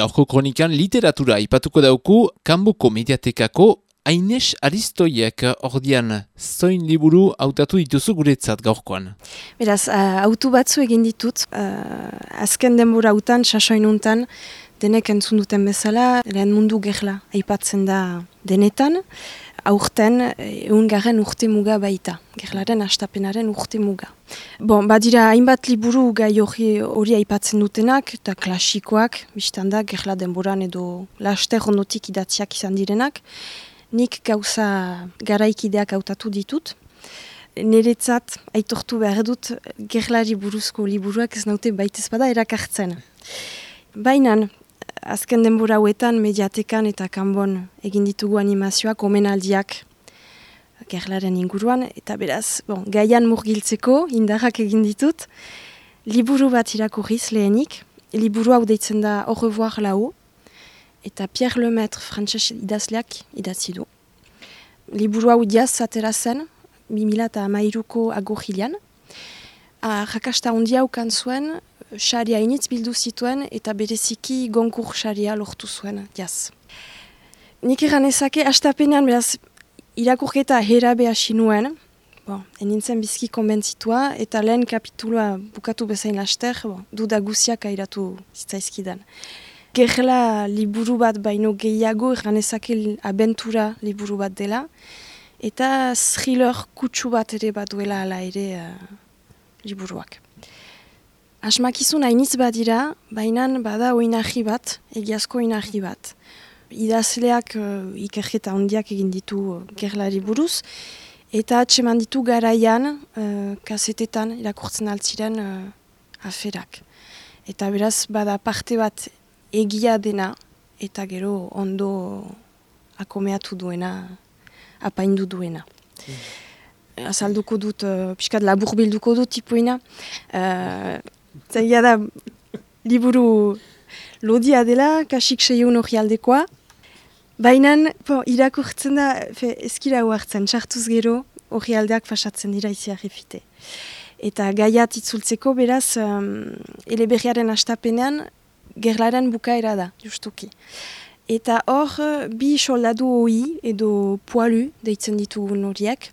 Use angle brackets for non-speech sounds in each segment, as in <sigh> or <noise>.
Gaurko kronikan literatura ipatuko dauku kanbuko mediatekako Aines Aristoiek ordian zoin liburu hautatu dituzu guretzat gaurkoan. Beraz, uh, autu batzu egin ditut, uh, azken denbora hautan, sasoinuntan, denek entzun duten bezala, lehen mundu gerla aipatzen da denetan, aurten egun garen urte muga baita, gerlaren astapenaren urte muga. Bon, badira hainbat liburu gai hori, hori aipatzen dutenak, eta klasikoak, biztan da, gerla denboran edo laster ondotik idatziak izan direnak, nik gauza garaikideak hautatu ditut, Neretzat, aitortu behar dut, gerlari buruzko liburuak ez naute baitez bada erakartzen. Baina, azken denbora hauetan mediatekan eta kanbon egin ditugu animazioak omenaldiak gerlaren inguruan, eta beraz, bon, gaian murgiltzeko indarrak egin ditut, liburu bat irakurriz lehenik, liburu hau deitzen da Au revoir lau, eta Pierre Lemaitre frantses idazleak idatzi du. Liburu hau diaz atera zen, 2000 eta amairuko agorrilean, Jakasta ondia ukan zuen, xaria initz bildu zituen eta bereziki gonkur xaria lortu zuen, jaz. Nik egan ezake, astapenean beraz irakurketa herabe hasi nuen, bon, enintzen bizki konbentzitua, eta lehen kapitulua bukatu bezain laster, bon, duda guziak airatu zitzaizkidan. Gerla liburu bat baino gehiago, egan ezake abentura liburu bat dela, eta thriller kutsu bat ere bat duela ala ere uh, liburuak. Asmakizun hainitz badira, baina bada oinahi bat, egiazko oinahi bat. Idazleak uh, ikerketa handiak egin ditu uh, gerlari buruz, eta atseman ditu garaian, uh, kasetetan, irakurtzen altziren uh, aferak. Eta beraz, bada parte bat egia dena, eta gero ondo akomeatu duena, apaindu duena. Mm. Azalduko dut, uh, piskat labur bilduko dut tipuina. Uh, Zaila da, liburu lodia dela, kasik seion hori aldekoa. Baina, irakurtzen da, fe, eskira huartzen, sartuz gero, hori aldeak fasatzen dira izi arrefite. Eta gaiat itzultzeko, beraz, um, eleberriaren astapenean, gerlaren bukaera da, justuki. Eta hor, bi soldadu hoi edo poalu, deitzen ditugun horiek,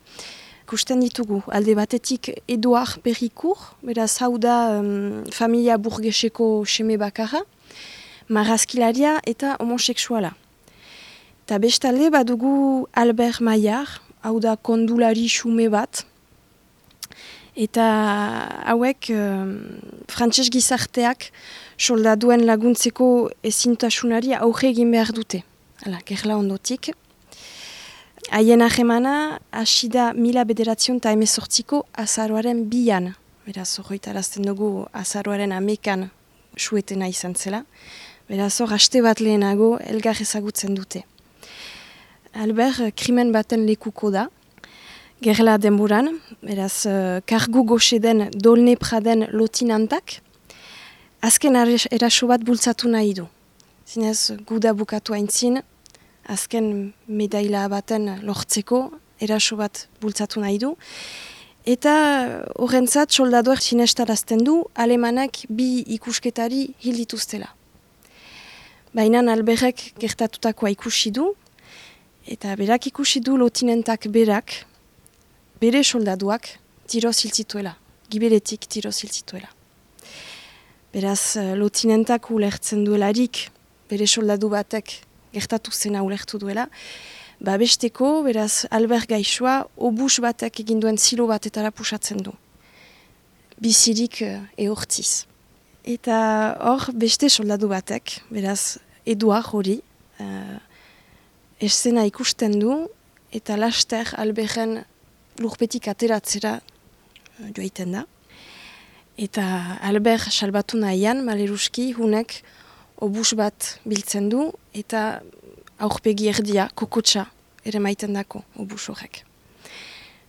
ikusten ditugu. Alde batetik Eduard Perikur, beraz hau da um, familia burgeseko seme bakarra, marrazkilaria eta homoseksuala. Eta bestalde badugu Albert Maillard, hau da kondulari xume bat, eta hauek um, frantses gizarteak soldaduen laguntzeko ezintasunari aurre egin behar dute. Hala, gerla ondotik. Haien ahemana, hasi da mila bederatzion eta emezortziko azaroaren bian. Beraz, horreita dugu azaroaren amekan suetena izan zela. Beraz, hor, haste bat lehenago, elgar ezagutzen dute. Albert, krimen baten lekuko da. Gerla denburan, beraz, uh, kargu goxe den dolne praden lotinantak, azken eraso bat bultzatu nahi du. Zinez, guda bukatu haintzin, azken medaila baten lortzeko, eraso bat bultzatu nahi du. Eta horrentzat soldadoak sinestarazten du, alemanak bi ikusketari hildituztela. Baina alberrek gertatutakoa ikusi du, eta berak ikusi du lotinentak berak, bere soldaduak tiro ziltzituela, giberetik tiro ziltzituela. Beraz, lotinentak ulertzen duelarik, bere soldadu batek gertatu zena ulertu duela. Ba besteko, beraz, Albert Gaixoa, obus batek eginduen zilo batetara pusatzen du. Bizirik uh, ehortziz. Eta hor, beste soldadu batek, beraz, Eduard hori, uh, esena ikusten du, eta laster Alberten lurpetik ateratzera uh, joaiten da. Eta Albert salbatu nahian, maleruski, hunek, obus bat biltzen du, eta aurpegi erdia, kokotxa, ere maiten dako obus horrek.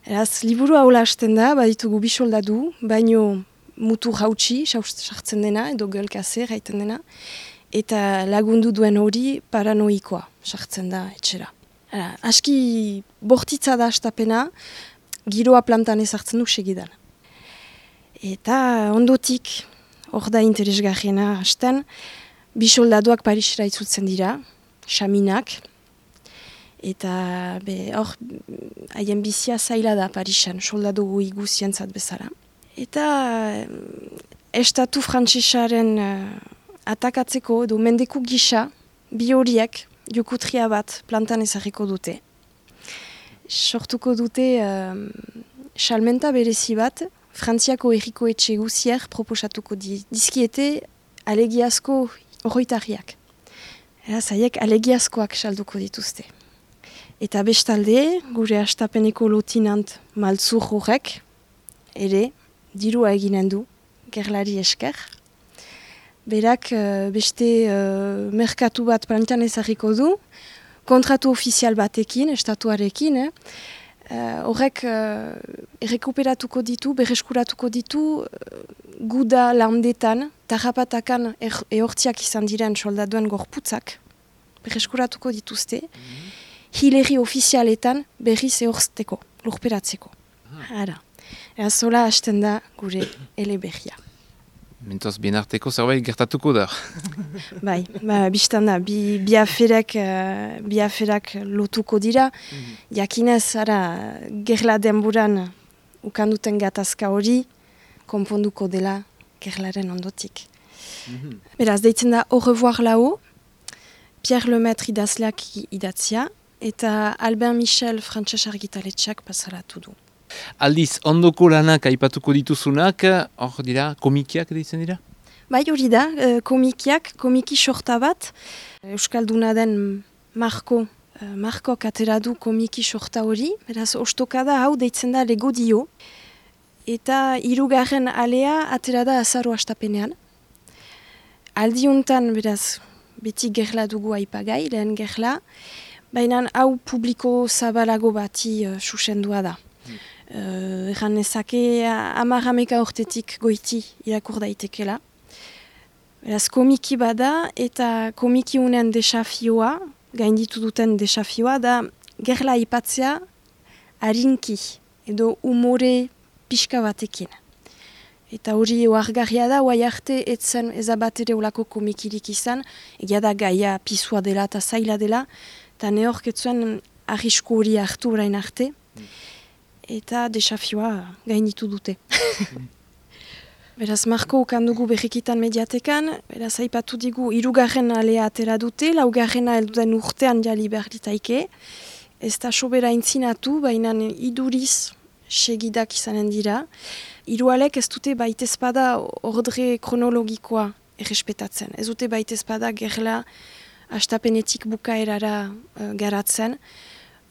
Eraz, liburu haula hasten da, baditugu bisolda du, baino mutu hautsi, sartzen dena, edo gölkase, raiten dena, eta lagundu duen hori paranoikoa, sartzen da, etxera. Era, aski bortitza da astapena, giroa plantan ezartzen du segidan. Eta ondotik, hor da interesgarriena hasten, bi soldaduak Parisera itzutzen dira, xaminak, eta be, hor, haien bizia zaila da Parisan, soldadu iguzientzat bezala. Eta estatu frantsesaren uh, atakatzeko edo mendeku gisa, bi horiek jokutria bat plantan ezagiko dute. Sortuko dute uh, salmenta berezi bat, Frantziako erriko etxe guzier proposatuko di, dizkiete alegiazko horroitarriak. Era zaiek alegiazkoak salduko dituzte. Eta bestalde, gure astapeneko lotinant maltzur horrek, ere, dirua eginen du, gerlari esker. Berak uh, beste uh, merkatu bat plantan ezagiko du, kontratu ofizial batekin, estatuarekin, eh? uh, horrek uh, errekuperatuko ditu, berreskuratuko ditu, uh, guda landetan, tarrapatakan er, ehortziak izan diren soldaduen gorputzak, berreskuratuko dituzte, mm -hmm. hileri ofizialetan berriz ehorzteko, lurperatzeko. Ah. Ara. Zola hasten da gure <coughs> ele behia. Mentoz, bien arteko zerbait gertatuko da. <laughs> bai, ba, biztan da, bi, bi, aferak, uh, bi aferak lotuko dira. Mm -hmm. Jakinez, ara, gerla denburan ukanduten gatazka hori, konponduko dela gerlaren ondotik. Mm -hmm. Beraz, deitzen da, au revoir lau, Pierre Lemaitre idazleak idatzia, eta Albert Michel frantses argitaletxak pasaratu du. Aldiz, ondoko lanak aipatuko dituzunak, hor dira, komikiak deitzen dira? Bai hori da, eh, komikiak, komiki sorta bat, Euskalduna den Marko, eh, Marko katera du komiki sorta hori, beraz, ostokada hau deitzen da lego dio, eta irugarren alea atera da azaro astapenean. Aldiuntan, beraz, beti gerla dugu aipagai, lehen gerla, baina hau publiko zabalago bati uh, susendua da. Uh, Egan nezake amarameka ortetik goiti irakur daitekela. Beraz komiki bada eta komiki unen desafioa, gainditu duten desafioa, da gerla ipatzea harinki edo umore pixka batekin. Eta hori oargarria da, oai arte etzen ezabatere olako komikirik izan, egia da gaia pisua dela eta zaila dela, eta ne horketzuen arrisku hori hartu orain arte eta desafioa gainitu dute. <laughs> beraz, Marko ukandugu berrikitan mediatekan, beraz, haipatu digu, irugarren alea atera dute, laugarrena elduden urtean jali behar ditaike, ez da sobera intzinatu, baina iduriz segidak izanen dira. Irualek ez dute baitezpada ordre kronologikoa errespetatzen. Ez dute baitezpada gerla astapenetik bukaerara uh, garatzen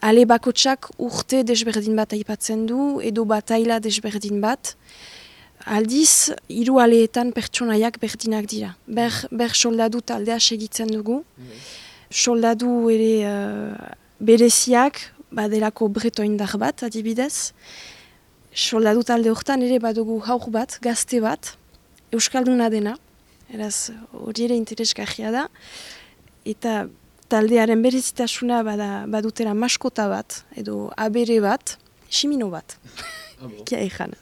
ale bakotsak urte desberdin bat aipatzen du, edo bataila desberdin bat. Aldiz, hiru aleetan pertsonaiak berdinak dira. Ber, ber soldadu taldea segitzen dugu. Soldadu ere uh, bereziak, badelako breto indar bat, adibidez. Soldadu talde hortan ere badugu haur bat, gazte bat, Euskalduna dena. Eraz, hori ere interesgarria da. Eta taldearen berezitasuna bada, badutera maskota bat, edo abere bat, simino bat. <laughs> Kia ezan.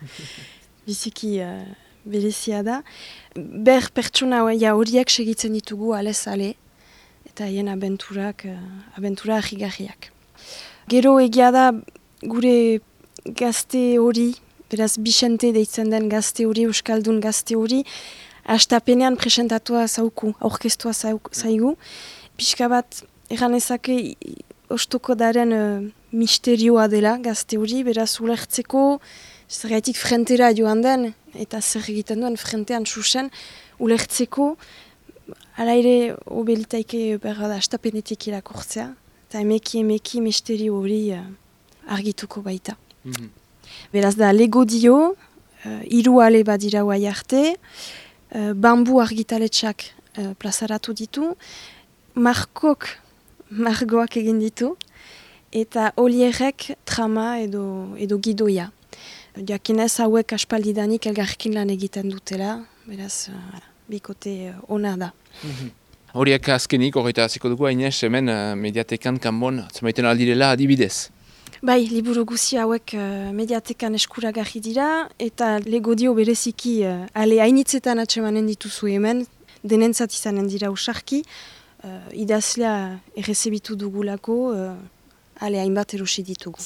Biziki uh, berezia da. Ber pertsona ja, horiek segitzen ditugu alez ale, eta hien abenturak, uh, abentura ahigarriak. Gero egia da gure gazte hori, beraz Bixente deitzen den gazte hori, Euskaldun gazte hori, astapenean presentatua zauku, aurkestua zaigu, pixka bat egan ezake ostoko daren uh, misterioa dela gazte hori, beraz ulertzeko zergaitik frentera joan den, eta zer egiten duen frentean susen, ulertzeko ala ere obelitaike berra da astapenetik irakurtzea, eta emeki emeki misterio hori uh, argituko baita. Mhm. Beraz da lego dio, uh, iru ale badira guai arte, uh, bambu argitaletxak uh, plazaratu ditu, markok margoak egin ditu, eta olierrek trama edo, edo gidoia. Jakinez hauek aspaldidanik elgarkin lan egiten dutela, beraz, uh, bikote uh, ona da. Mhm. Horiak azkenik, horreta hasiko dugu, hainez, hemen uh, mediatekan kanbon, zemaiten aldirela adibidez. Bai, liburu guzi hauek uh, mediatekan eskuragarri dira, eta legodio bereziki uh, ale hainitzetan atsemanen dituzu hemen, denentzat izanen dira usarki, uh, idazlea errezebitu dugulako, uh, ale hainbat erosi ditugu.